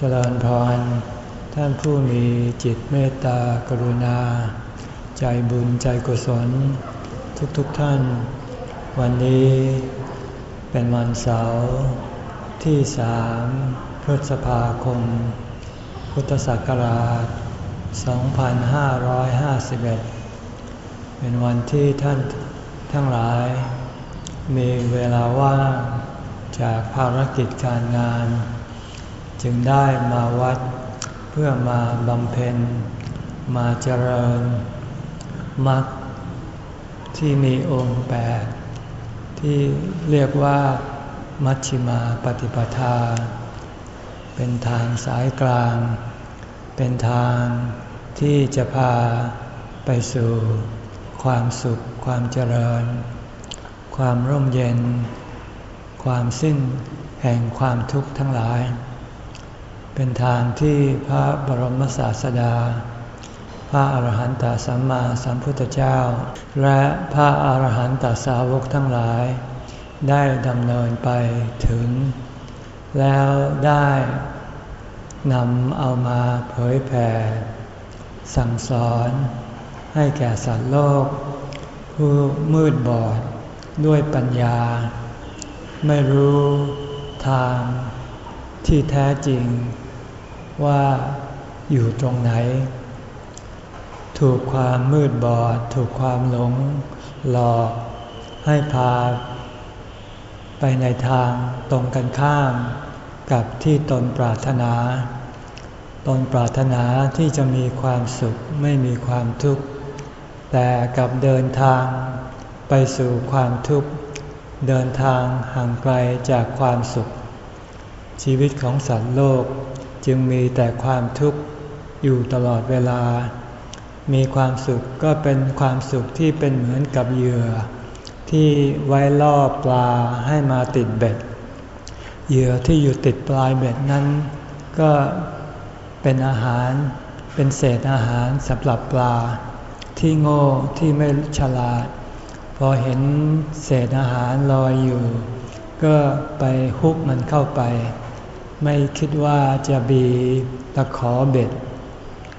เจริญพร ท่านผู้มีจิตเมตตากรุณา ใจบุญใจกุศล ทุกๆทท่าน วันนี้เป็นวันเสาร์ที่สามพฤษภาคม พุทธศักราช 2551 เป็นวันที่ท่านทั้งหลาย มีเวลาว่างจากภารกิจการงาน จึงได้มาวัดเพื่อมาบำเพ็ญ มาเจริญมรรคที่มีองค์แปดที่เรียกว่ามัชฌิมาปฏิปทา เป็นทางสายกลาง เป็นทางที่จะพาไปสู่ความสุข ความเจริญ ความร่มเย็น ความสิ้นแห่งความทุกข์ทั้งหลาย เป็นทางที่พระบรมศาสดา พระอาหารหันตสัมมาสัมพุทธเจ้า และพระอาหารหันตสาวกทั้งหลาย ได้ดำเนินไปถึง แล้วได้นำเอามาเผยแผ่ สั่งสอนให้แก่สัตว์โลก ผู้มืดบอดด้วยปัญญา ไม่รู้ทางที่แท้จริง ว่าอยู่ตรงไหน ถูกความมืดบอด ถูกความหลงหลอกให้พา ไปในทางตรงกันข้าม กับที่ตนปรารถนา ตนปรารถนาที่จะมีความสุขไม่มีความทุกข์ แต่กับเดินทางไปสู่ความทุกข์ เดินทางห่างไกลจากความสุข ชีวิตของสัตว์โลก จึงมีแต่ความทุกข์อยู่ตลอดเวลา มีความสุขก็เป็นความสุขที่เป็นเหมือนกับเหยื่อ ที่ไว้ล่อปลาให้มาติดเบ็ด เหยื่อที่อยู่ติดปลายเบ็ดนั้น ก็เป็นอาหารเป็นเศษอาหารสำหรับปลา ที่โง่ที่ไม่ฉลาด พอเห็นเศษอาหารลอยอยู่ ก็ไปฮุกมันเข้าไป ไม่คิดว่าจะบีตะขอเบ็ด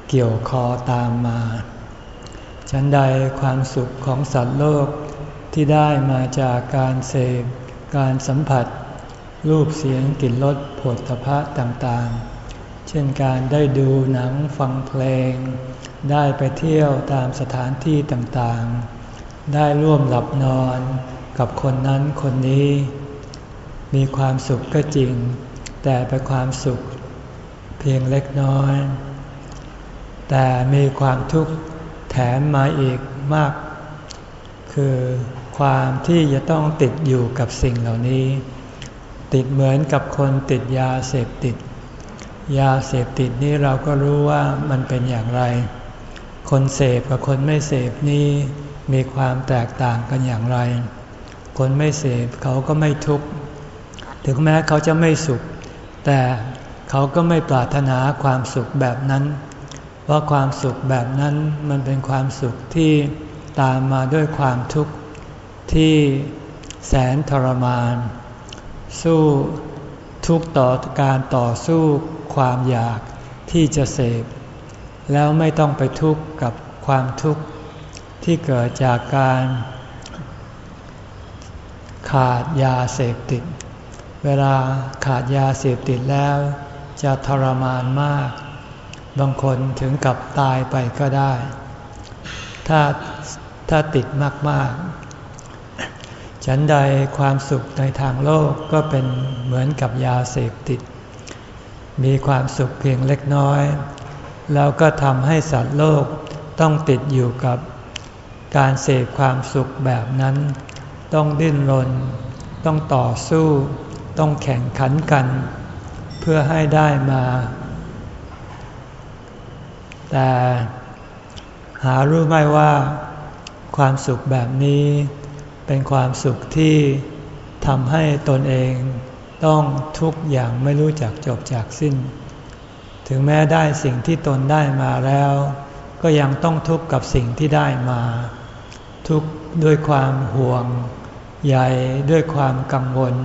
เกี่ยวคอตามมา ฉันใดความสุขของสัตว์โลกที่ได้มาจากการเสพการสัมผัส รูปเสียงกลิ่นรสผลตภะต่างๆ เช่นการได้ดูหนังฟังเพลง ได้ไปเที่ยวตามสถานที่ต่างๆ ได้ร่วมหลับนอนกับคนนั้นคนนี้ มีความสุขก็จริง แต่เป็นความสุขเพียงเล็กน้อย แต่มีความทุกข์แถมมาอีกมาก คือความที่จะต้องติดอยู่กับสิ่งเหล่านี้ ติดเหมือนกับคนติดยาเสพติด ยาเสพติดนี้เราก็รู้ว่ามันเป็นอย่างไร คนเสพกับคนไม่เสพนี้มีความแตกต่างกันอย่างไร คนไม่เสพเขาก็ไม่ทุกข์ ถึงแม้เขาจะไม่สุข แต่เขาก็ไม่ปรารถนาความสุขแบบนั้น เพราะความสุขแบบนั้นมันเป็นความสุขที่ตามมาด้วยความทุกข์ที่แสนทรมาน สู้ทุกต่อการต่อสู้ความอยากที่จะเสพ แล้วไม่ต้องไปทุกข์กับความทุกข์ที่เกิดจากการขาดยาเสพติด เวลาขาดยาเสพติดแล้ว จะทรมานมาก บางคนถึงกับตายไปก็ได้ ถ้าถ้าติดมาก ๆ ฉันใดความสุขในทางโลกก็เป็นเหมือนกับยาเสพติด มีความสุขเพียงเล็กน้อย แล้วก็ทำให้สัตว์โลกต้องติดอยู่กับการเสพความสุขแบบนั้น ต้องดิ้นรน ต้องต่อสู้ ต้องแข่งขันกัน เพื่อให้ได้มา แต่หารู้ไหมว่าความสุขแบบนี้ เป็นความสุขที่ทำให้ตนเองต้องทุกอย่างไม่รู้จักจบจากสิ้น ถึงแม้ได้สิ่งที่ตนได้มาแล้ว ก็ยังต้องทุกข์กับสิ่งที่ได้มา ทุกข์ด้วยความห่วงใยด้วยความกังวล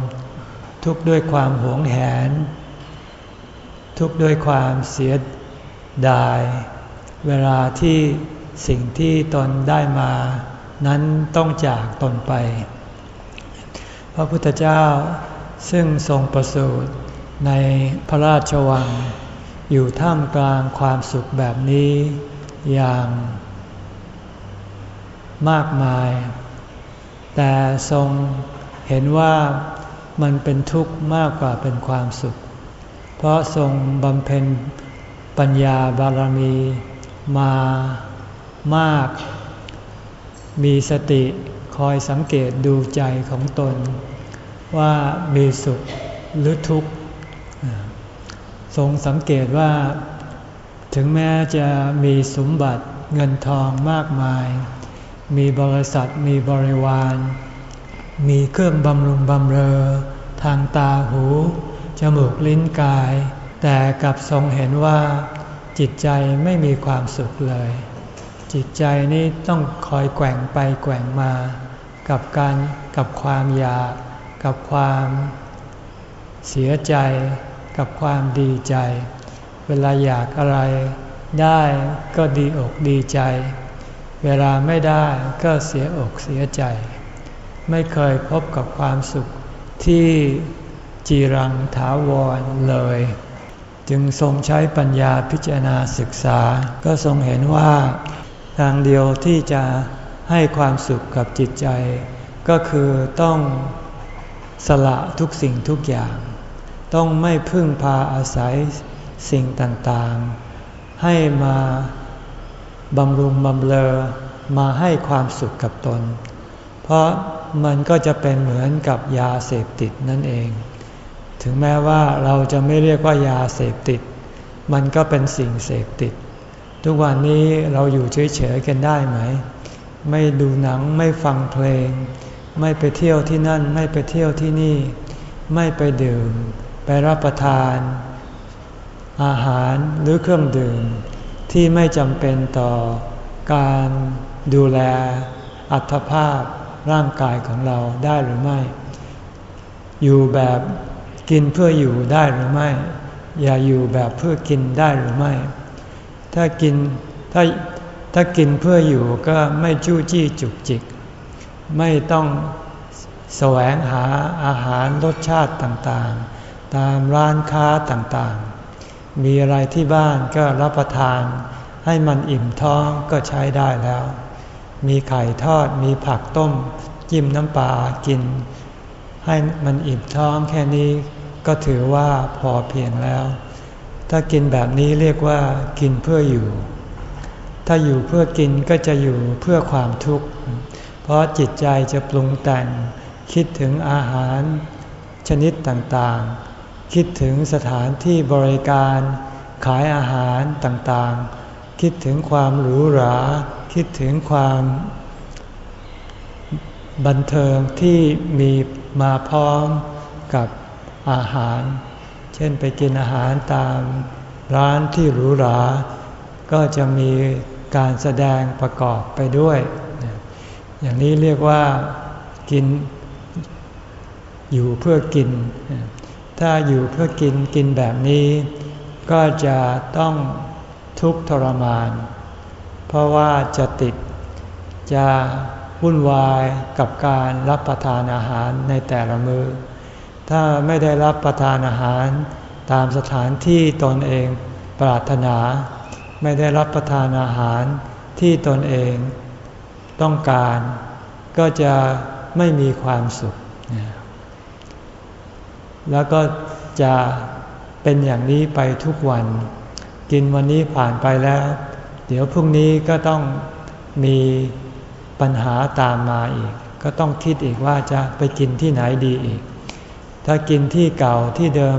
ทุกข์ด้วยความหวงแหน ทุกข์ด้วยความเสียดาย เวลาที่สิ่งที่ตนได้มา นั้นต้องจากตนไป พระพุทธเจ้าซึ่งทรงประสูติในพระราชวัง อยู่ท่ามกลางความสุขแบบนี้อย่างมากมาย แต่ทรงเห็นว่า มันเป็นทุกข์มากกว่าเป็นความสุข เพราะทรงบำเพ็ญปัญญาบารมีมามาก มีสติคอยสังเกตดูใจของตน ว่ามีสุขหรือทุกข์ ทรงสังเกตว่า ถึงแม้จะมีสมบัติเงินทองมากมาย มีบริษัทมีบริวาร มีเครื่องบำรุงบำเรอ ทางตาหู จมูกลิ้นกาย แต่กลับทรงเห็นว่า จิตใจไม่มีความสุขเลย จิตใจนี้ต้องคอยแกว่งไปแกว่งมา กับการกับความอยาก กับความเสียใจกับความดีใจ เวลาอยากอะไรได้ก็ดีอกดีใจ เวลาไม่ได้ก็เสียอกเสียใจ ไม่เคยพบกับความสุขที่จีรังถาวรเลย จึงทรงใช้ปัญญาพิจารณาศึกษา ก็ทรงเห็นว่า ทางเดียวที่จะให้ความสุขกับจิตใจ ก็คือต้องสละทุกสิ่งทุกอย่าง ต้องไม่พึ่งพาอาศัยสิ่งต่างๆ ให้มาบำรุงบำเรอมาให้ความสุขกับตน เพราะ มันก็จะเป็นเหมือนกับยาเสพติดนั่นเอง ถึงแม้ว่าเราจะไม่เรียกว่ายาเสพติด มันก็เป็นสิ่งเสพติด ทุกวันนี้เราอยู่เฉยๆกันได้ไหม ไม่ดูหนังไม่ฟังเพลง ไม่ไปเที่ยวที่นั่น ไม่ไปเที่ยวที่นี่ ไม่ไปดื่ม ไปรับประทาน อาหารหรือเครื่องดื่ม ที่ไม่จำเป็นต่อการดูแลอัตภาพ ร่างกายของเราได้หรือไม่ อยู่แบบกินเพื่ออยู่ได้หรือไม่ อย่าอยู่แบบเพื่อกินได้หรือไม่ ถ้ากินถ้าถ้ากินเพื่ออยู่ก็ไม่จู้จี้จุกจิก ไม่ต้องแสวงหาอาหารรสชาติต่างๆ ตามร้านค้าต่างๆ มีอะไรที่บ้านก็รับประทาน ให้มันอิ่มท้องก็ใช้ได้แล้ว มีไข่ทอดมีผักต้ม จิ้มน้ำปลากิน ให้มันอิ่มท้องแค่นี้ก็ถือว่าพอเพียงแล้ว ถ้ากินแบบนี้เรียกว่ากินเพื่ออยู่ ถ้าอยู่เพื่อกินก็จะอยู่เพื่อความทุกข์ เพราะจิตใจจะปรุงแต่ง คิดถึงอาหาร ชนิดต่างๆ คิดถึงสถานที่บริการ ขายอาหารต่างๆ คิดถึงความหรูหรา คิดถึงความบันเทิงที่มีมาพร้อมกับอาหาร เช่นไปกินอาหารตามร้านที่หรูหรา ก็จะมีการแสดงประกอบไปด้วย อย่างนี้เรียกว่ากินอยู่เพื่อกิน ถ้าอยู่เพื่อกินกินแบบนี้ ก็จะต้องทุกข์ทรมานเราะว่าจะติดจะวุ่นวายกับการรับประทานอาหารในแต่ละมือถ้าไม่ได้รับประทานอาหารตามสถานที่ตนเองปรารถนา ไม่ได้รับประทานอาหารที่ตนเองต้องการ ก็จะไม่มีความสุข แล้วก็จะเป็นอย่างนี้ไปทุกวัน กินวันนี้ผ่านไปแล้ว เดี๋ยวพรุ่งนี้ก็ต้องมีปัญหาตามมาอีก ก็ต้องคิดอีกว่าจะไปกินที่ไหนดีอีก ถ้ากินที่เก่าที่เดิม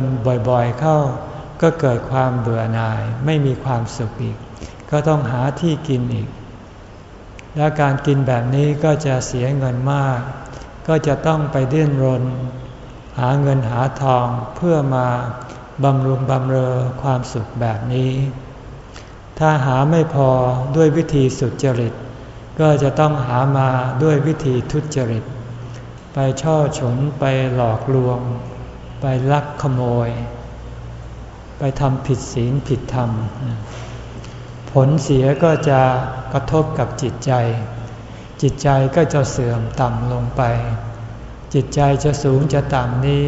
บ่อยๆเข้า ก็เกิดความเบื่อหน่าย ไม่มีความสุขอีก ก็ต้องหาที่กินอีก และการกินแบบนี้ก็จะเสียเงินมาก ก็จะต้องไปดิ้นรน หาเงินหาทองเพื่อมาบำรุงบำเรอความสุขแบบนี้ ถ้าหาไม่พอด้วยวิธีสุจริต ก็จะต้องหามาด้วยวิธีทุจริต ไปช่อฉนไปหลอกลวง ไปลักขโมย ไปทำผิดศีลผิดธรรม ผลเสียก็จะกระทบกับจิตใจ จิตใจก็จะเสื่อมต่ำลงไป จิตใจจะสูงจะต่ำนี้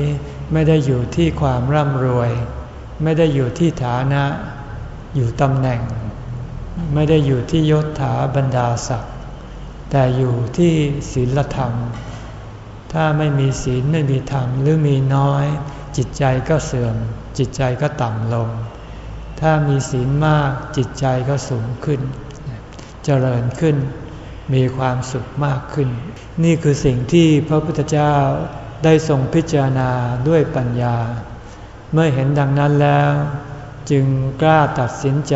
ไม่ได้อยู่ที่ความร่ำรวย ไม่ได้อยู่ที่ฐานะ อยู่ตำแหน่ง ไม่ได้อยู่ที่ยศถาบรรดาศักดิ์แต่อยู่ที่ศีลธรรม ถ้าไม่มีศีลไม่มีธรรมหรือมีน้อย จิตใจก็เสื่อม จิตใจก็ต่ำลง ถ้ามีศีลมากจิตใจก็สูงขึ้น เจริญขึ้น มีความสุขมากขึ้น นี่คือสิ่งที่พระพุทธเจ้าได้ทรงพิจารณาด้วยปัญญา เมื่อเห็นดังนั้นแล้ว จึงกล้าตัดสินใจ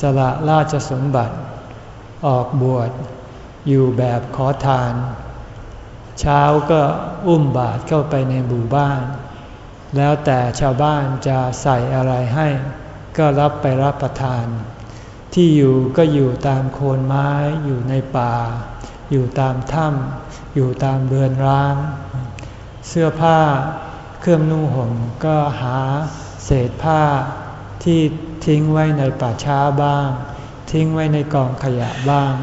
สละราชสมบัติ ออกบวชอยู่แบบขอทาน เช้าก็อุ้มบาตรเข้าไปในหมู่บ้าน แล้วแต่ชาวบ้านจะใส่อะไรให้ ก็รับไปรับประทาน ที่อยู่ก็อยู่ตามโคนไม้อยู่ในป่า อยู่ตามถ้ำอยู่ตามเรือนร้าง เสื้อผ้าเครื่องนุ่งห่มก็หาเศษผ้า ที่ทิ้งไว้ในป่าช้าบ้าง ทิ้งไว้ในกองขยะบ้าง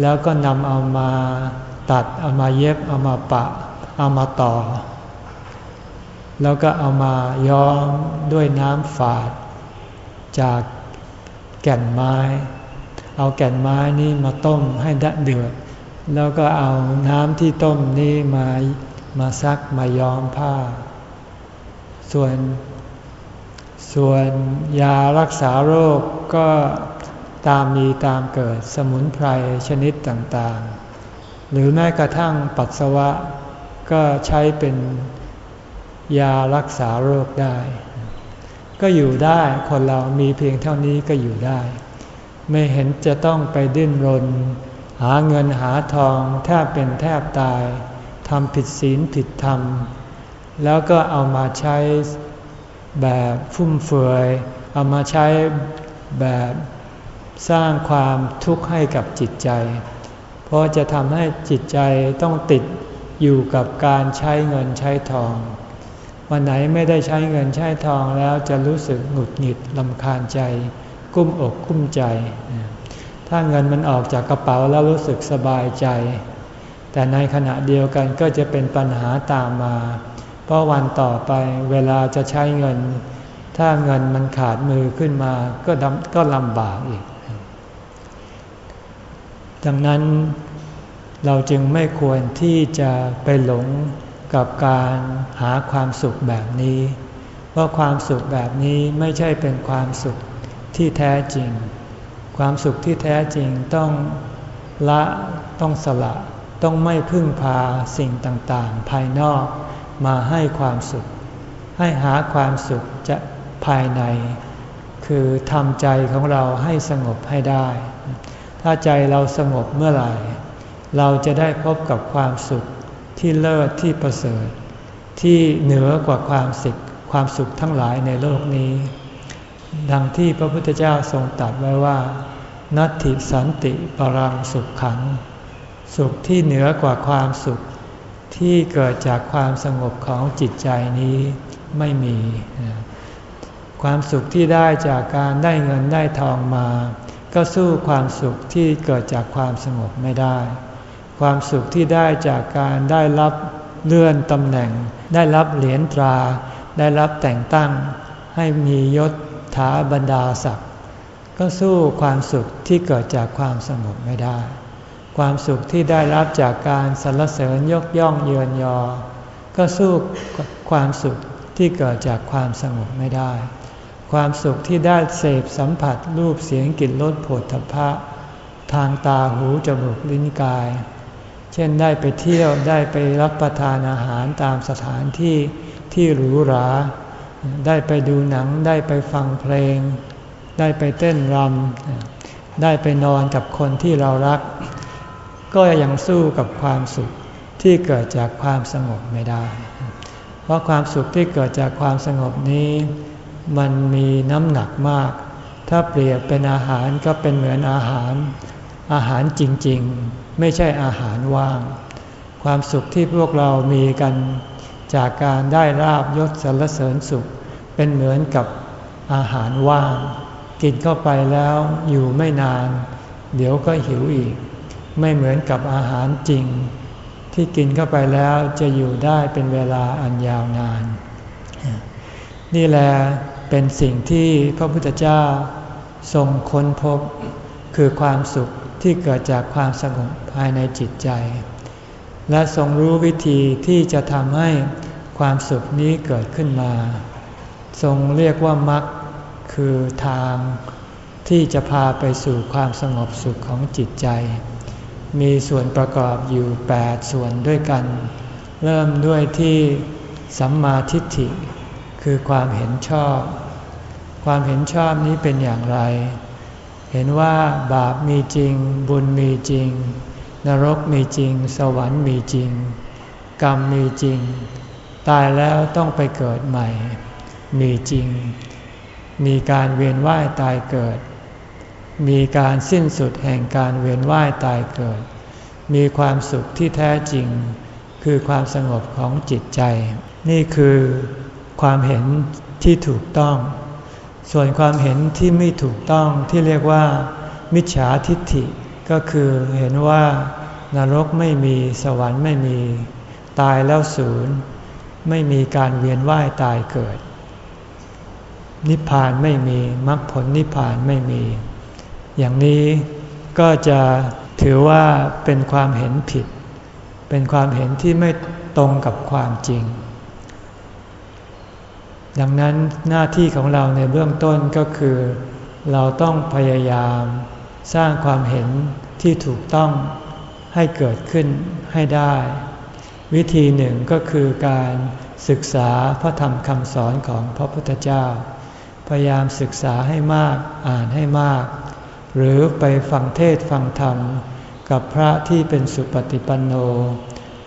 แล้วก็นำเอามาตัดเอามาเย็บเอามาปะ เอามาต่อ แล้วก็เอามาย้อมด้วยน้ำฝาด จากแก่นไม้ เอาแก่นไม้นี้มาต้มให้ดเดือด แล้วก็เอาน้ำที่ต้มนี้มามาซักมาย้อมผ้า ส่วน ส่วนยารักษาโรคก็ตามมีตามเกิดสมุนไพรชนิดต่างๆ หรือแม้กระทั่งปัสสาวะก็ใช้เป็นยารักษาโรคได้ ก็อยู่ได้คนเรามีเพียงเท่านี้ก็อยู่ได้ ไม่เห็นจะต้องไปดิ้นรน หาเงินหาทองแทบเป็นแทบตายทำผิดศีลผิดธรรม แล้วก็เอามาใช้ แบบฟุ่มเฟือยเอามาใช้แบบสร้างความทุกข์ให้กับจิตใจ เพราะจะทำให้จิตใจต้องติดอยู่กับการใช้เงินใช้ทอง วันไหนไม่ได้ใช้เงินใช้ทองแล้วจะรู้สึกหงุดหงิดลำคาญใจ กุ้มอกกุ้มใจ ถ้าเงินมันออกจากกระเป๋าแล้วรู้สึกสบายใจ แต่ในขณะเดียวกันก็จะเป็นปัญหาตามมา เพราะวันต่อไปเวลาจะใช้เงิน ถ้าเงินมันขาดมือขึ้นมาก็ก็ลำบากอีก ดังนั้นเราจึงไม่ควรที่จะไปหลงกับการหาความสุขแบบนี้ เพราะความสุขแบบนี้ไม่ใช่เป็นความสุขที่แท้จริง ความสุขที่แท้จริงต้องละต้องสละ ต้องไม่พึ่งพาสิ่งต่างๆ ภายนอก มาให้ความสุข ให้หาความสุขจะภายใน คือทำใจของเราให้สงบให้ได้ ถ้าใจเราสงบเมื่อไหร่ เราจะได้พบกับความสุขที่เลิศที่ประเสริฐ ที่เหนือกว่าความสุขความสุขทั้งหลายในโลกนี้ ดังที่พระพุทธเจ้าทรงตรัสไว้ว่า นัตถิสันติปรังสุขขัง สุขที่เหนือกว่าความสุข ที่เกิดจากความสงบของจิตใจนี้ไม่มี ความสุขที่ได้จากการได้เงินได้ทองมา ก็สู้ความสุขที่เกิดจากความสงบไม่ได้ ความสุขที่ได้จากการได้รับเลื่อนตำแหน่ง ได้รับเหรียญตรา ได้รับแต่งตั้ง ให้มียศถาบรรดาศักดิ์ก็สู้ความสุขที่เกิดจากความสงบไม่ได้ ความสุขที่ได้รับจากการสรรเสริญยกย่องเยือนยอ ก็สู้ความสุขที่เกิดจากความสงบไม่ได้ ความสุขที่ได้เสพสัมผัสรูปเสียงกลิ่นรสผลทพะ ทางตาหูจมูกลิ้นกาย เช่นได้ไปเที่ยวได้ไปรับประทานอาหารตามสถานที่ที่หรูหรา ได้ไปดูหนังได้ไปฟังเพลง ได้ไปเต้นรำได้ไปนอนกับคนที่เรารัก ก็ยังสู้กับความสุขที่เกิดจากความสงบไม่ได้ เพราะความสุขที่เกิดจากความสงบนี้ มันมีน้ำหนักมาก ถ้าเปรียบเป็นอาหารก็เป็นเหมือนอาหาร อาหารจริงๆ ไม่ใช่อาหารว่าง ความสุขที่พวกเรามีกันจากการได้ราบยศสรรเสริญสุข เป็นเหมือนกับอาหารว่าง กินเข้าไปแล้วอยู่ไม่นาน เดี๋ยวก็หิวอีก ไม่เหมือนกับอาหารจริง ที่กินเข้าไปแล้วจะอยู่ได้เป็นเวลาอันยาวนาน นี่แหละเป็นสิ่งที่พระพุทธเจ้าทรงค้นพบ คือความสุขที่เกิดจากความสงบภายในจิตใจ และทรงรู้วิธีที่จะทำให้ความสุขนี้เกิดขึ้นมา ทรงเรียกว่ามรรคคือทางที่จะพาไปสู่ความสงบสุขของจิตใจ มีส่วนประกอบอยู่ 8 ส่วนด้วยกัน เริ่มด้วยที่สัมมาทิฏฐิ คือความเห็นชอบ ความเห็นชอบนี้เป็นอย่างไร เห็นว่าบาปมีจริง บุญมีจริง นรกมีจริง สวรรค์มีจริง กรรมมีจริง ตายแล้วต้องไปเกิดใหม่ มีจริง มีการเวียนว่ายตายเกิด มีการสิ้นสุดแห่งการเวียนว่ายตายเกิด มีความสุขที่แท้จริง คือความสงบของจิตใจ นี่คือความเห็นที่ถูกต้อง ส่วนความเห็นที่ไม่ถูกต้องที่เรียกว่า มิจฉาทิฏฐิ ก็คือเห็นว่านรกไม่มีสวรรค์ไม่มี ตายแล้วศูนย์ไม่มีการเวียนว่ายตายเกิด นิพพานไม่มีมรรคผลนิพพานไม่มี อย่างนี้ก็จะถือว่าเป็นความเห็นผิด เป็นความเห็นที่ไม่ตรงกับความจริง ดังนั้นหน้าที่ของเราในเบื้องต้นก็คือ เราต้องพยายามสร้างความเห็นที่ถูกต้องให้เกิดขึ้นให้ได้ วิธีหนึ่งก็คือการศึกษาพระธรรมคำสอนของพระพุทธเจ้า พยายามศึกษาให้มากอ่านให้มาก หรือไปฟังเทศฟังธรรม กับพระที่เป็นสุปฏิปันโน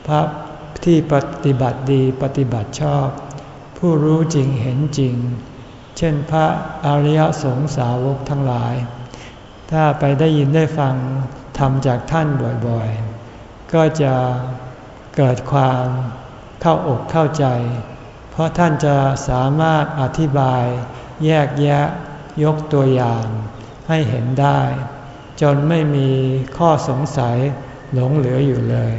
พระที่ปฏิบัติดีปฏิบัติชอบ ผู้รู้จริงเห็นจริง เช่นพระอริยสงสาวกทั้งหลาย ถ้าไปได้ยินได้ฟังทำจากท่านบ่อยๆ ก็จะเกิดความเข้าอกเข้าใจ เพราะท่านจะสามารถอธิบายแยกแยะยกตัวอย่าง ให้เห็นได้ จนไม่มีข้อสงสัยหลงเหลืออยู่เลย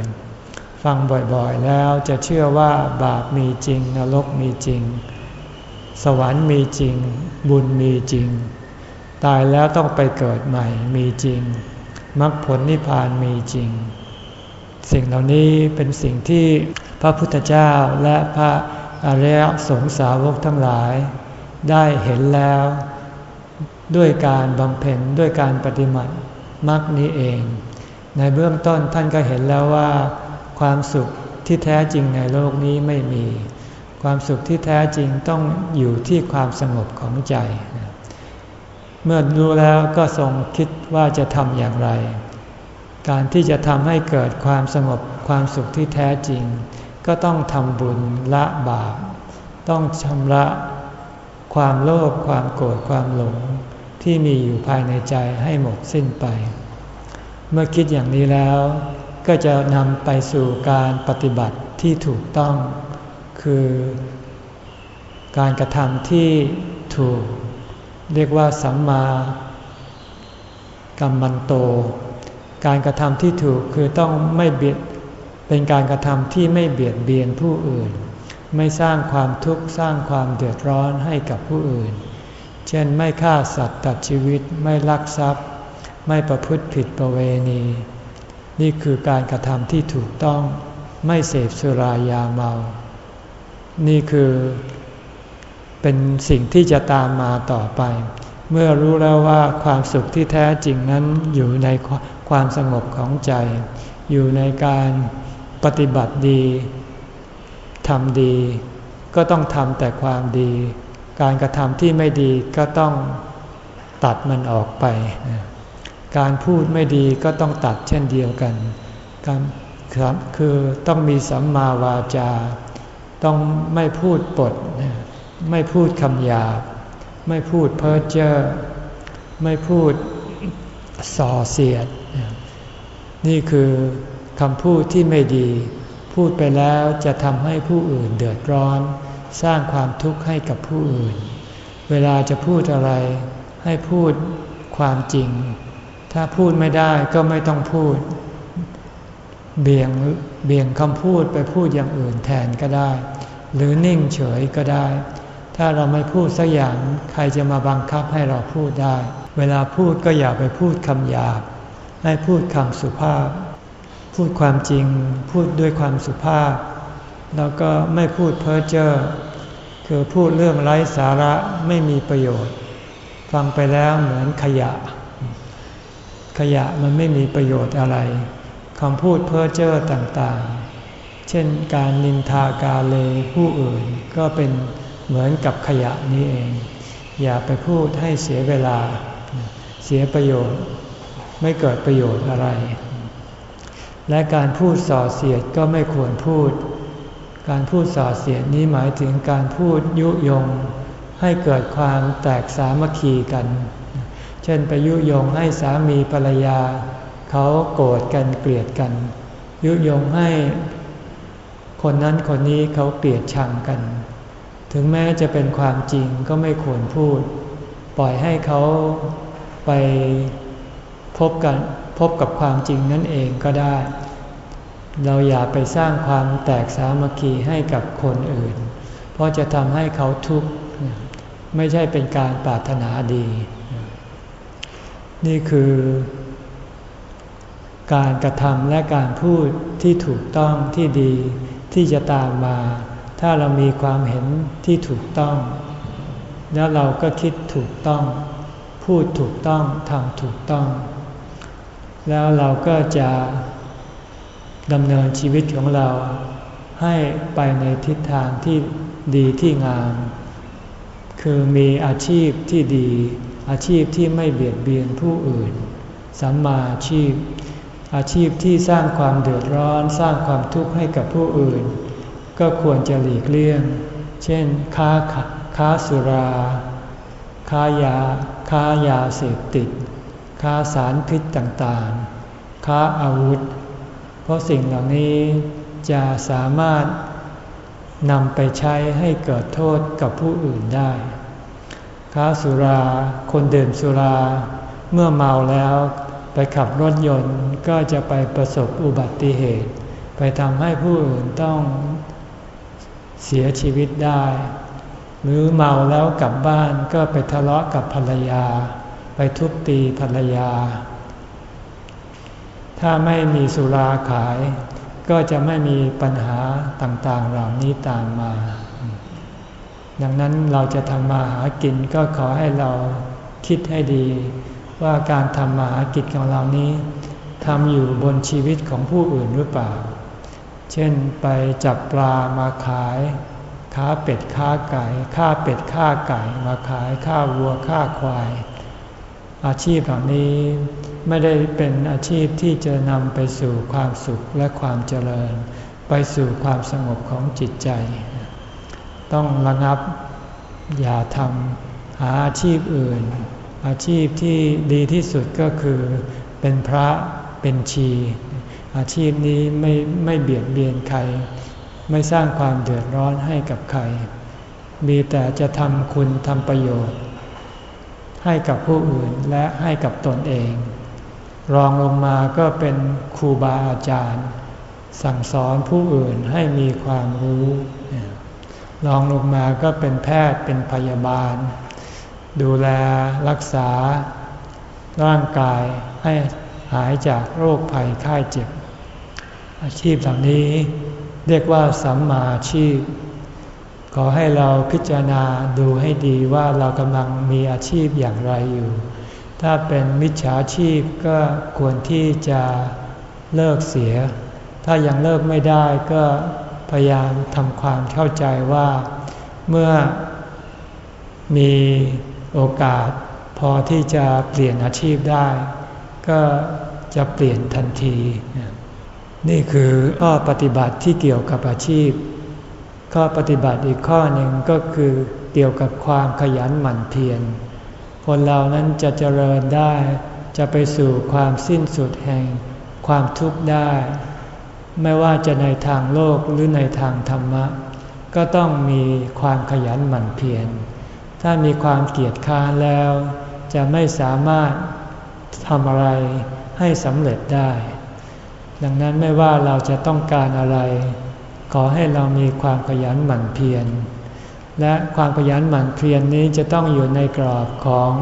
ฟังบ่อยๆแล้วจะเชื่อว่าบาปมีจริง นรกมีจริง สวรรค์มีจริง บุญมีจริง ตายแล้วต้องไปเกิดใหม่มีจริงมรรคผลนิพพานมีจริง สิ่งเหล่านี้เป็นสิ่งที่พระพุทธเจ้าและพระอริยสงสาวกทั้งหลาย ได้เห็นแล้ว ด้วยการบำเพ็ญด้วยการปฏิบัติมรรคนี้เอง ในเบื้องต้นท่านก็เห็นแล้วว่า ความสุขที่แท้จริงในโลกนี้ไม่มี ความสุขที่แท้จริงต้องอยู่ที่ความสงบของใจ เมื่อรู้แล้วก็ทรงคิดว่าจะทำอย่างไร การที่จะทำให้เกิดความสงบความสุขที่แท้จริง ก็ต้องทำบุญละบาปต้องชำระความโลภความโกรธความหลง ที่มีอยู่ภายในใจให้หมดสิ้นไป เมื่อคิดอย่างนี้แล้ว ก็จะนำไปสู่การปฏิบัติที่ถูกต้อง คือการกระทำที่ถูก เรียกว่าสัมมากรรมันโต การกระทำที่ถูกคือต้องไม่เบียดเป็นการกระทำที่ไม่เบียดเบียนผู้อื่น ไม่สร้างความทุกข์สร้างความเดือดร้อนให้กับผู้อื่น เช่นไม่ฆ่าสัตว์ตัดชีวิตไม่ลักทรัพย์ ไม่ประพฤติผิดประเวณี นี่คือการกระทำที่ถูกต้องไม่เสพสุรายาเมา นี่คือเป็นสิ่งที่จะตามมาต่อไป เมื่อรู้แล้วว่าความสุขที่แท้จริงนั้นอยู่ในความสงบของใจ อยู่ในการปฏิบัติดีทำดี ก็ต้องทำแต่ความดี การกระทำที่ไม่ดีก็ต้องตัดมันออกไป การพูดไม่ดีก็ต้องตัดเช่นเดียวกันการคือต้องมีสัมมาวาจา ต้องไม่พูดปด ไม่พูดคำหยาบ ไม่พูดเพ้อเจ้อ ไม่พูดส่อเสียด นี่คือคำพูดที่ไม่ดี พูดไปแล้วจะทำให้ผู้อื่นเดือดร้อน สร้างความทุกข์ให้กับผู้อื่น เวลาจะพูดอะไร ให้พูดความจริง ถ้าพูดไม่ได้ก็ไม่ต้องพูด เบี่ยงเบี่ยงคำพูดไปพูดอย่างอื่นแทนก็ได้ หรือนิ่งเฉยก็ได้ ถ้าเราไม่พูดสักอย่างใครจะมาบังคับให้เราพูดได้ เวลาพูดก็อย่าไปพูดคำหยาบ ให้พูดคำสุภาพ พูดความจริง พูดด้วยความสุภาพ แล้วก็ไม่พูดเพ้อเจ้อคือพูดเรื่องไร้สาระไม่มีประโยชน์ ฟังไปแล้วเหมือนขยะ ขยะมันไม่มีประโยชน์อะไรคำพูดเพ้อเจ้อต่างๆ เช่นการนินทากาเลผู้อื่นก็เป็นเหมือนกับขยะนี้เอง อย่าไปพูดให้เสียเวลา เสียประโยชน์ ไม่เกิดประโยชน์อะไร และการพูดส่อเสียดก็ไม่ควรพูด การพูดส่อเสียดนี้หมายถึงการพูดยุยง ให้เกิดความแตกสามัคคีกัน เช่นไปยุยงให้สามีภรรยา เขาโกรธกันเกลียดกัน ยุยงให้คนนั้นคนนี้เขาเกลียดชังกัน ถึงแม้จะเป็นความจริงก็ไม่ควรพูด ปล่อยให้เขาไปพบกันพบกับความจริงนั่นเองก็ได้ เราอย่าไปสร้างความแตกสามัคคีให้กับคนอื่น เพราะจะทำให้เขาทุกข์ ไม่ใช่เป็นการปรารถนาดี นี่คือการกระทำและการพูดที่ถูกต้องที่ดีที่จะตามมา ถ้าเรามีความเห็นที่ถูกต้อง แล้วเราก็คิดถูกต้อง พูดถูกต้องทำถูกต้อง แล้วเราก็จะ ดำเนินชีวิตของเรา ให้ไปในทิศทางที่ดีที่งาม คือมีอาชีพที่ดี อาชีพที่ไม่เบียดเบียนผู้อื่น สัมมาอาชีพ อาชีพที่สร้างความเดือดร้อน สร้างความทุกข์ให้กับผู้อื่น ก็ควรจะหลีกเลี่ยง เช่น ค้าค้าสุรา ค้ายา ค้ายาเสพติด ค้าสารพิษต่างๆ ค้าอาวุธ ราะสิ่งเหล่านี้จะสามารถนำไปใช้ให้เกิดโทษกับผู้อื่นได้ ค้าสุรา คนดื่มสุรา เมื่อเมาแล้วไปขับรถยนต์ก็จะไปประสบอุบัติเหตุ ไปทำให้ผู้อื่นต้องเสียชีวิตได้ หรือเมาแล้วกลับบ้านก็ไปทะเลาะกับภรรยา ไปทุบตีภรรยา ถ้าไม่มีสุราขาย ก็จะไม่มีปัญหาต่างๆเหล่านี้ตามมา ดังนั้นเราจะทำมาหากินก็ขอให้เราคิดให้ดี ว่าการทำมาหากิจของเรานี้ทำอยู่บนชีวิตของผู้อื่นหรือเปล่า เช่นไปจับปลามาขายค้าเป็ดค้าไก่ฆ่าเป็ดฆ่าไก่มาขายฆ่าวัวฆ่าควาย อาชีพเหล่านี้ ไม่ได้เป็นอาชีพที่จะนำไปสู่ความสุขและความเจริญ ไปสู่ความสงบของจิตใจ ต้องระงับอย่าทำหาอาชีพอื่น อาชีพที่ดีที่สุดก็คือเป็นพระเป็นชี อาชีพนี้ไม่ไม่เบียดเบียนใคร ไม่สร้างความเดือดร้อนให้กับใคร มีแต่จะทำคุณทำประโยชน์ ให้กับผู้อื่นและให้กับตนเอง รองลงมาก็เป็นครูบาอาจารย์ สั่งสอนผู้อื่นให้มีความรู้รองลงมาก็เป็นแพทย์เป็นพยาบาล ดูแลรักษา ร่างกายให้หายจากโรคภัยไข้เจ็บ อาชีพเหล่านี้เรียกว่าสัมมาชีพ ขอให้เราพิจารณาดูให้ดีว่าเรากำลังมีอาชีพอย่างไรอยู่ ถ้าเป็นมิจฉาชีพก็ควรที่จะเลิกเสีย ถ้ายังเลิกไม่ได้ก็พยายามทำความเข้าใจว่า เมื่อมีโอกาสพอที่จะเปลี่ยนอาชีพได้ ก็จะเปลี่ยนทันที นี่คือข้อปฏิบัติที่เกี่ยวกับอาชีพ ข้อปฏิบัติอีกข้อหนึ่งก็คือเกี่ยวกับความขยันหมั่นเพียร คนเรานั้นจะเจริญได้ จะไปสู่ความสิ้นสุดแห่งความทุกข์ได้ ไม่ว่าจะในทางโลกหรือในทางธรรมะ ก็ต้องมีความขยันหมั่นเพียร ถ้ามีความเกียจค้านแล้ว จะไม่สามารถทำอะไรให้สำเร็จได้ ดังนั้นไม่ว่าเราจะต้องการอะไร ขอให้เรามีความขยันหมั่นเพียร และความขยันหมั่นเพียรนนี้จะต้องอยู่ในกรอบของ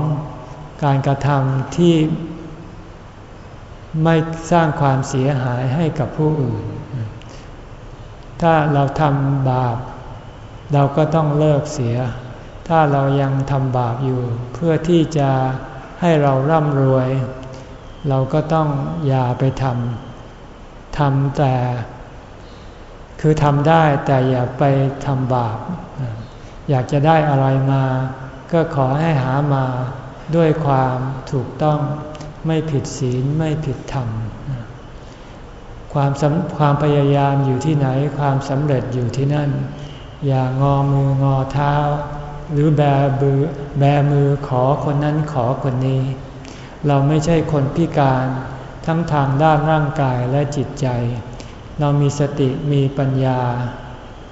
การกระทำที่ไม่สร้างความเสียหายให้กับผู้อื่น ถ้าเราทำบาป เราก็ต้องเลิกเสีย ถ้าเรายังทำบาปอยู่ เพื่อที่จะให้เราร่ำรวย เราก็ต้องอย่าไปทำทำแต่ คือทำได้แต่อย่าไปทำบาป อยากจะได้อะไรมา ก็ขอให้หามาด้วยความถูกต้องไม่ผิดศีลไม่ผิดธรรม ความความพยายามอยู่ที่ไหนความสำเร็จอยู่ที่นั่น อย่างอมืองอเท้า หรือแบมือแบมือขอคนนั้นขอคนนี้ เราไม่ใช่คนพิการทั้งทางด้านร่างกายและจิตใจ เรามีสติมีปัญญา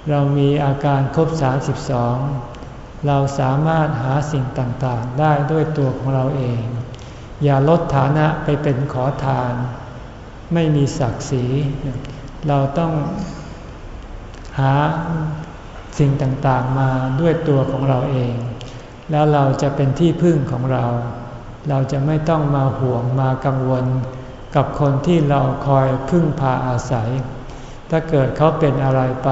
เรามีอาการครบ 32 เราสามารถหาสิ่งต่างๆ ได้ด้วยตัวของเราเอง อย่าลดฐานะไปเป็นขอทาน ไม่มีศักดิ์ศรี เราต้องหาสิ่งต่างๆมาด้วยตัวของเราเอง แล้วเราจะเป็นที่พึ่งของเรา เราจะไม่ต้องมาห่วงมากังวล กับคนที่เราคอยพึ่งพาอาศัย ถ้าเกิดเขาเป็นอะไรไป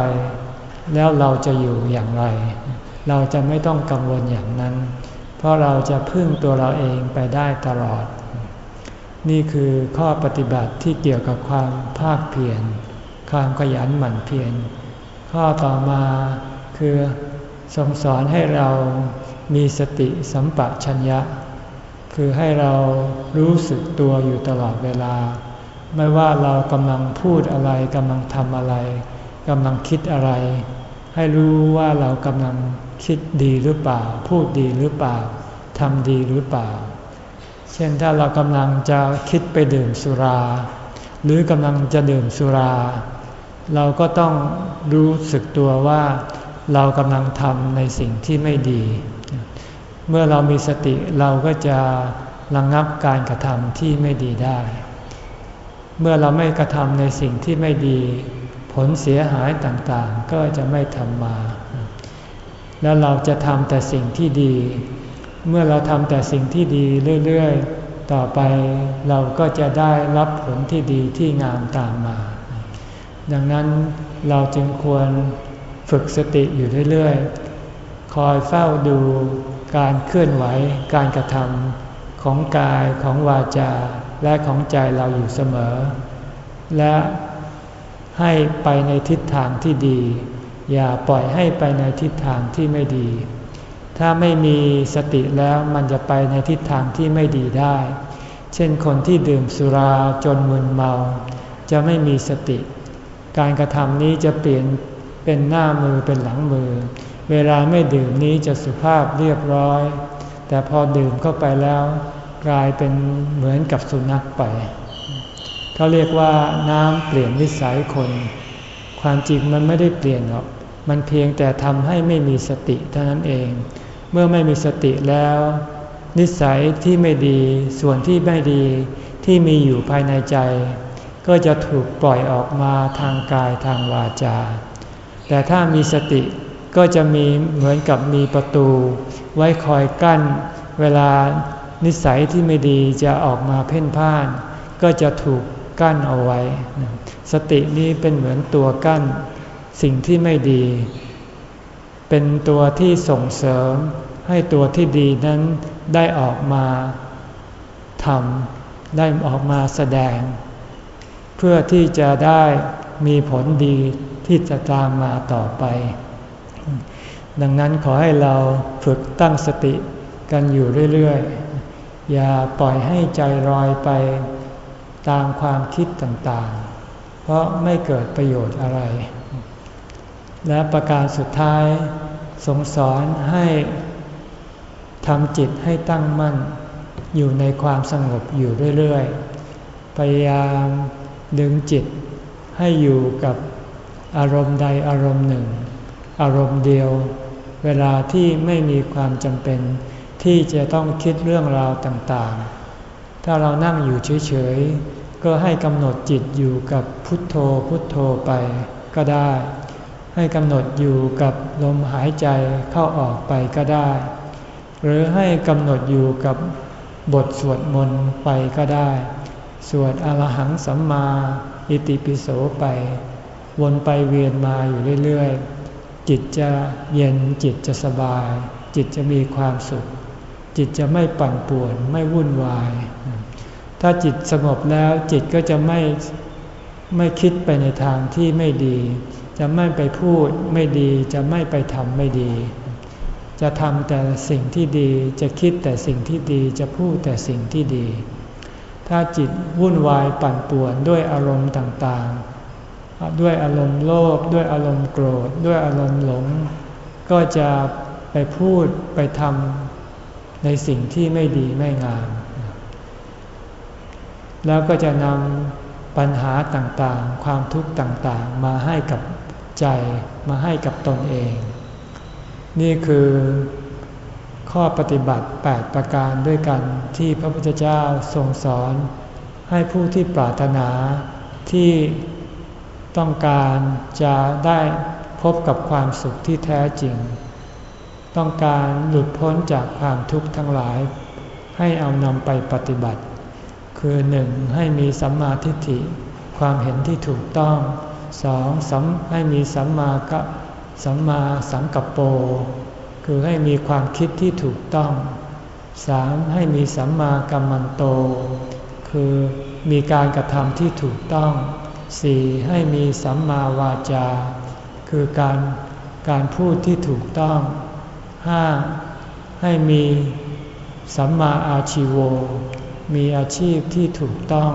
แล้วเราจะอยู่อย่างไร เราจะไม่ต้องกังวลอย่างนั้น เพราะเราจะพึ่งตัวเราเองไปได้ตลอด นี่คือข้อปฏิบัติที่เกี่ยวกับความภาคเพียรความขยันหมั่นเพียรข้อต่อมาคือทรงสอนให้เรามีสติสัมปชัญญะ คือให้เรารู้สึกตัวอยู่ตลอดเวลา ไม่ว่าเรากำลังพูดอะไรกำลังทำอะไร กำลังคิดอะไร ให้รู้ว่าเรากำลังคิดดีหรือเปล่า พูดดีหรือเปล่าทำดีหรือเปล่า เช่นถ้าเรากำลังจะคิดไปดื่มสุรา หรือกำลังจะดื่มสุรา เราก็ต้องรู้สึกตัวว่าเรากำลังทำในสิ่งที่ไม่ดี เมื่อเรามีสติเราก็จะระงงับการกระทำที่ไม่ดีได้ เมื่อเราไม่กระทำในสิ่งที่ไม่ดี ผลเสียหายต่างๆ ก็จะไม่ทำมา แล้วเราจะทำแต่สิ่งที่ดี เมื่อเราทำแต่สิ่งที่ดีเรื่อยๆ ต่อไปเราก็จะได้รับผลที่ดีที่งามตามมา ดังนั้นเราจึงควรฝึกสติอยู่เรื่อยๆ คอยเฝ้าดูการเคลื่อนไหว การกระทำของกายของวาจาและของใจเราอยู่เสมอ และ ให้ไปในทิศทางที่ดี อย่าปล่อยให้ไปในทิศทางที่ไม่ดี ถ้าไม่มีสติแล้วมันจะไปในทิศทางที่ไม่ดีได้ เช่นคนที่ดื่มสุราจนมึนเมา จะไม่มีสติ การกระทำนี้จะเปลี่ยนเป็นหน้ามือเป็นหลังมือ เวลาไม่ดื่มนี้จะสุภาพเรียบร้อย แต่พอดื่มเข้าไปแล้ว กลายเป็นเหมือนกับสุนัขไป เขาเรียกว่าน้ำเปลี่ยนนิสัยคน ความจริงมันไม่ได้เปลี่ยนหรอก มันเพียงแต่ทำให้ไม่มีสติเท่านั้นเอง เมื่อไม่มีสติแล้ว นิสัยที่ไม่ดี ส่วนที่ไม่ดีที่มีอยู่ภายในใจ ก็จะถูกปล่อยออกมาทางกายทางวาจา แต่ถ้ามีสติก็จะมีเหมือนกับมีประตู ไว้คอยกั้น เวลานิสัยที่ไม่ดีจะออกมาเพ่นพ่าน ก็จะถูก กั้นเอาไว้ สตินี้เป็นเหมือนตัวกั้น สิ่งที่ไม่ดี เป็นตัวที่ส่งเสริมให้ตัวที่ดีนั้นได้ออกมาทำได้ออกมาแสดง เพื่อที่จะได้มีผลดีที่จะตามมาต่อไป ดังนั้นขอให้เราฝึกตั้งสติกันอยู่เรื่อยๆ อย่าปล่อยให้ใจลอยไป ตามความคิดต่างๆ เพราะไม่เกิดประโยชน์อะไร และประการสุดท้ายทรงสอนให้ทำจิตให้ตั้งมั่น อยู่ในความสงบอยู่เรื่อยๆ พยายามดึงจิตให้อยู่กับอารมณ์ใดอารมณ์หนึ่ง อารมณ์เดียว เวลาที่ไม่มีความจำเป็นที่จะต้องคิดเรื่องราวต่างๆ ถ้าเรานั่งอยู่เฉยๆ ก็ให้กำหนดจิตอยู่กับพุทโธพุทโธไปก็ได้ ให้กำหนดอยู่กับลมหายใจเข้าออกไปก็ได้ หรือให้กำหนดอยู่กับบทสวดมนต์ไปก็ได้ สวดอรหังสัมมาอิติปิโสไป วนไปเวียนมาอยู่เรื่อยๆ จิตจะเย็นจิตจะสบาย จิตจะมีความสุข จิตจะไม่ปั่นป่วนไม่วุ่นวาย ถ้าจิตสงบแล้วจิตก็จะไม่ไม่คิดไปในทางที่ไม่ดี จะไม่ไปพูดไม่ดี จะไม่ไปทำไม่ดี จะทำแต่สิ่งที่ดี จะคิดแต่สิ่งที่ดี จะพูดแต่สิ่งที่ดี ถ้าจิตวุ่นวายปั่นป่วนด้วยอารมณ์ต่างๆ ด้วยอารมณ์โลภ ด้วยอารมณ์โกรธ ด้วยอารมณ์หลง ก็จะไปพูดไปทำในสิ่งที่ไม่ดีไม่งาม แล้วก็จะนำปัญหาต่างๆ ความทุกข์ต่างๆ มาให้กับใจมาให้กับตนเอง นี่คือข้อปฏิบัติ 8 ประการด้วยกันที่พระพุทธเจ้าทรงสอน ให้ผู้ที่ปรารถนาที่ต้องการจะได้พบกับความสุขที่แท้จริง ต้องการหลุดพ้นจากความทุกข์ทั้งหลาย ให้เอานำไปปฏิบัติ คือหนึ่งให้มีสัมมาทิฏฐิ ความเห็นที่ถูกต้องสองให้มีสัมมากัสัมมาสังกัปโป คือให้มีความคิดที่ถูกต้องสามให้มีสัมมากัมมันโต คือมีการกระทำที่ถูกต้องสี่ให้มีสัมมาวาจา คือการการพูดที่ถูกต้องห้าให้มีสัมมาอาชีโว มีอาชีพที่ถูกต้อง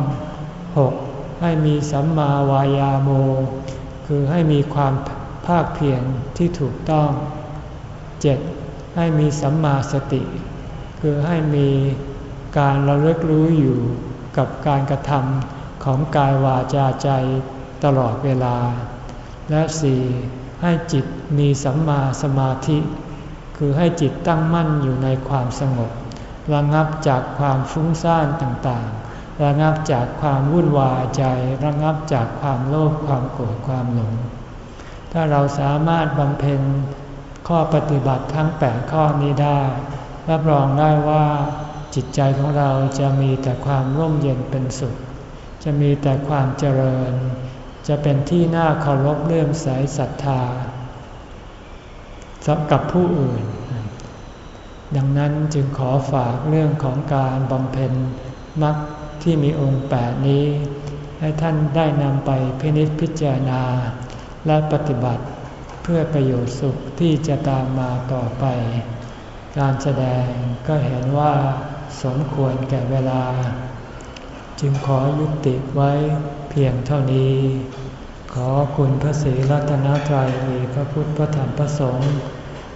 หกให้มีสัมมาวายาโม คือให้มีความภาคเพียรที่ถูกต้อง 7. ให้มีสัมมาสติ คือให้มีการระลึกรู้อยู่กับการกระทำของกายวาจาใจตลอดเวลา และสี่ให้จิตมีสัมมาสมาธิ คือให้จิตตั้งมั่นอยู่ในความสงบ ระงับจากความฟุ้งซ่านต่างๆ ระงับจากความวุ่นวายใจ ระงับจากความโลภความโกรธความหลง ถ้าเราสามารถบำเพ็ญข้อปฏิบัติทั้งแปดข้อนี้ได้ รับรองได้ว่าจิตใจของเราจะมีแต่ความร่มเย็นเป็นสุข จะมีแต่ความเจริญ จะเป็นที่น่าเคารพเลื่อมใสศรัทธากับผู้อื่น ดังนั้นจึงขอฝากเรื่องของการบำเพ็ญมรรคที่มีองค์แปดนี้ ให้ท่านได้นำไปพินิจพิจารณา และปฏิบัติเพื่อประโยชน์สุขที่จะตามมาต่อไป การแสดงก็เห็นว่าสมควรแก่เวลา จึงขอยุติไว้เพียงเท่านี้ ขอคุณพระศรีรัตนตรัยมีพระพุทธพระธรรมพระสงฆ์